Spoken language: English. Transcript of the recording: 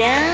down.